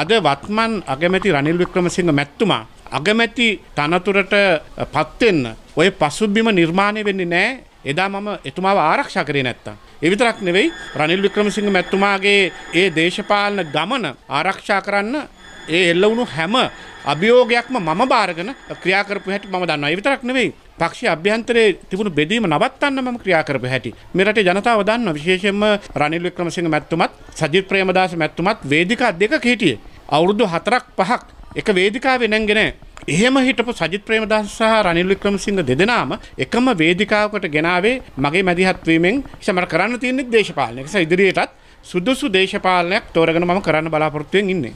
අද වත්මන් අගමැති රනිල් වික්‍රමසිංහ මැත්තුමා අගමැති තනතුරට පත්වෙන්න ඔය පසුබිම නිර්මාණය වෙන්නේ නෑ එදා මම එතුමාව ආරක්ෂා කරේ නැත්තම්. ඒ විතරක් නෙවෙයි රනිල් වික්‍රමසිංහ මැතිතුමාගේ ඒ දේශපාලන ගමන ආරක්ෂා කරන්න ඒ එල්ල වුණු හැම අභියෝගයක්ම මම බාරගෙන ක්‍රියා කරපු හැටි මම දන්නවා. ඒ විතරක් නෙවෙයි පක්ෂ අභ්‍යන්තරයේ තිබුණු බෙදීම නවත්තන්න මම ක්‍රියා කරපු හැටි. මේ රටේ ජනතාව දන්නවා විශේෂයෙන්ම රනිල් වික්‍රමසිංහ මැතිතුමත් සජිත් ප්‍රේමදාස මැතිතුමත් වේදිකා දෙකක හිටියේ. අවුරුදු 4ක් 5ක් එක වේදිකාවේ නැංගෙන එහෙම හිටපු සජිත් ප්‍රේමදාස සහ රනිල් වික්‍රමසිංහ දෙදෙනාම එකම වේදිකාවකට ගෙනාවේ මගේ මැදිහත් වීමෙන් ඉතින් කරන්න තියෙන්නේ දේශපාලනය. ඒ ඉදිරියටත් සුදුසු දේශපාලනයක් තෝරගෙන මම කරන්න බලාපොරොත්තු වෙමින් ඉන්නේ.